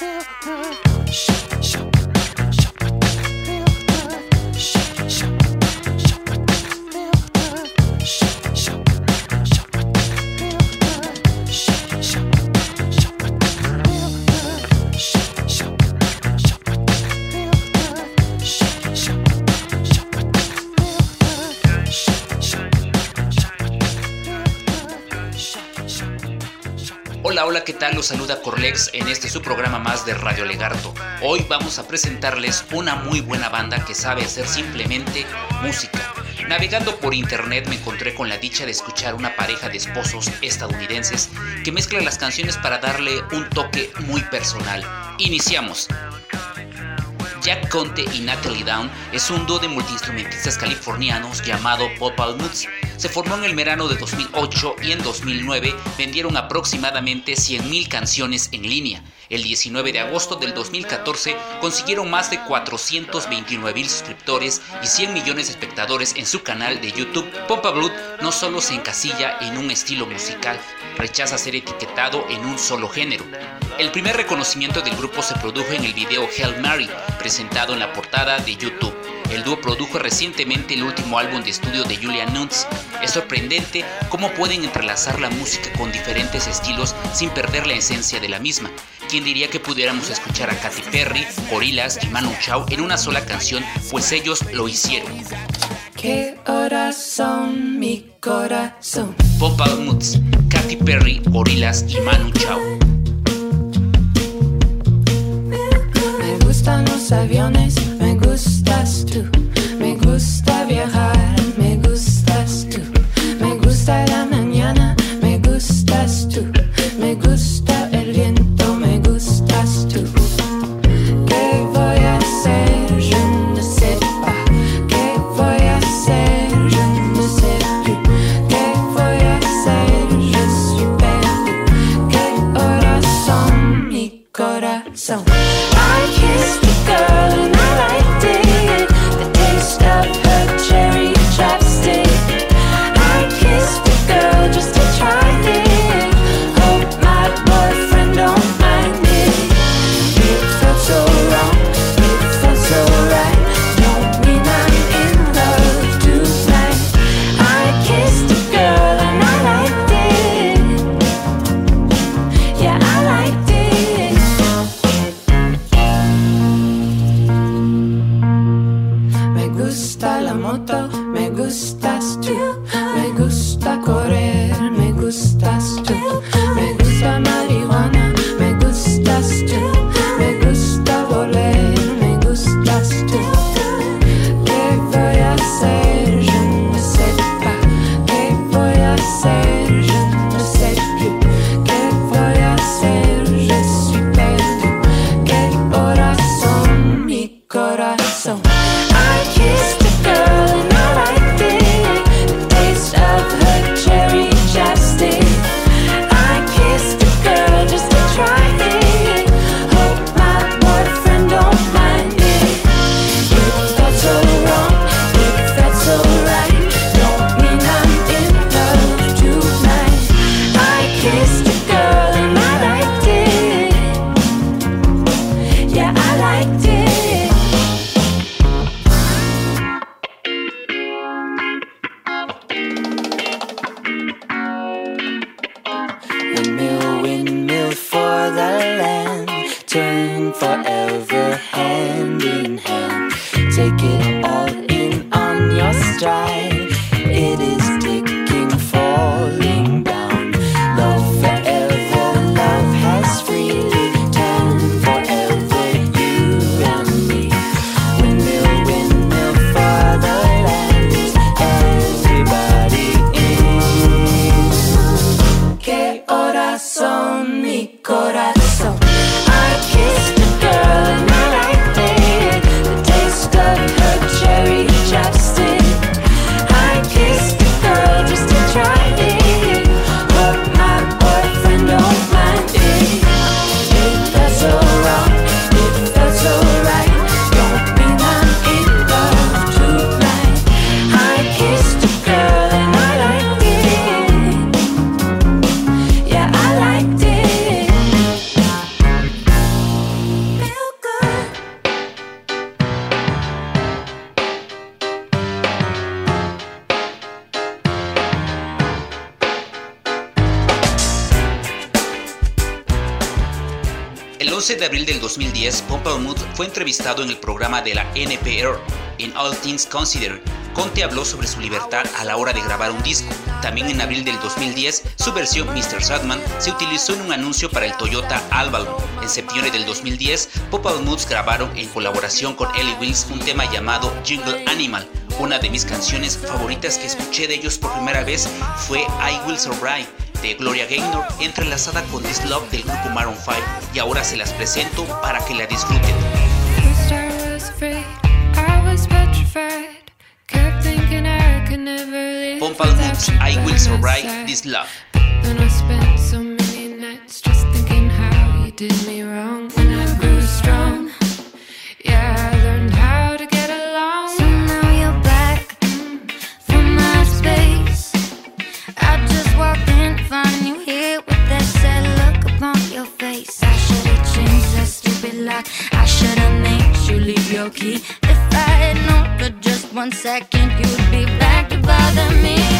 Shake, shake. Hola, ¿qué tal? Los saluda Corlex en este su programa más de Radio Legarto. Hoy vamos a presentarles una muy buena banda que sabe hacer simplemente música. Navegando por internet me encontré con la dicha de escuchar una pareja de esposos estadounidenses que mezclan las canciones para darle un toque muy personal. Iniciamos. Jack Conte y Natalie Down es un dúo de multiinstrumentistas californianos llamado Pop Moods se formó en el verano de 2008 y en 2009 vendieron aproximadamente 100.000 canciones en línea. El 19 de agosto del 2014 consiguieron más de 429.000 suscriptores y 100 millones de espectadores en su canal de YouTube. Pompa Blood no solo se encasilla en un estilo musical, rechaza ser etiquetado en un solo género. El primer reconocimiento del grupo se produjo en el video Hell Mary, presentado en la portada de YouTube. El dúo produjo recientemente el último álbum de estudio de Julia Nunes. Es sorprendente cómo pueden entrelazar la música con diferentes estilos sin perder la esencia de la misma. ¿Quién diría que pudiéramos escuchar a Katy Perry, Gorillaz y Manu Chao en una sola canción? Pues ellos lo hicieron. ¿Qué son mi corazón? Pop Moods, Katy Perry, Gorillaz y Manu Chao. Me gustan los aviones gustas tú, me gusta viajar, corazón, mi corazón. I kissed a 11 de abril del 2010, Mood fue entrevistado en el programa de la NPR, In All Things Considered. Conte habló sobre su libertad a la hora de grabar un disco. También en abril del 2010, su versión Mr. Sadman se utilizó en un anuncio para el Toyota Albalum. En septiembre del 2010, Moods grabaron en colaboración con Ellie Wills un tema llamado Jingle Animal. Una de mis canciones favoritas que escuché de ellos por primera vez fue I Will Survive de Gloria Gaynor entrelazada con This Love del grupo Maroon 5 y ahora se las presento para que la disfruten. Pompal Moods, I Will Survive This Love. Face. I should've changed that stupid lock. I should've made you leave your key. If I had known for just one second, you'd be back to bother me.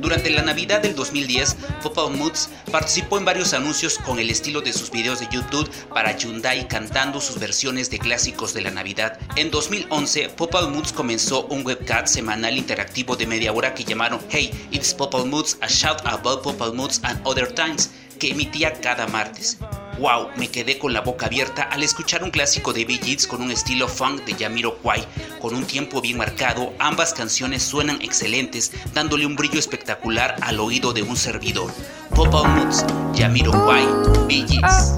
Durante la Navidad del 2010, Pop Moods participó en varios anuncios con el estilo de sus videos de YouTube para Hyundai cantando sus versiones de clásicos de la Navidad. En 2011, Pop Moods comenzó un webcast semanal interactivo de media hora que llamaron Hey, it's Pop Moods, a shout about Pop Moods and other times, que emitía cada martes. Wow, me quedé con la boca abierta al escuchar un clásico de Bee Gees con un estilo funk de Yamiro Kwai, con un tiempo bien marcado, ambas canciones suenan excelentes, dándole un brillo espectacular al oído de un servidor. Pop Out Moods, Yamiro Kwai, Bee Gees.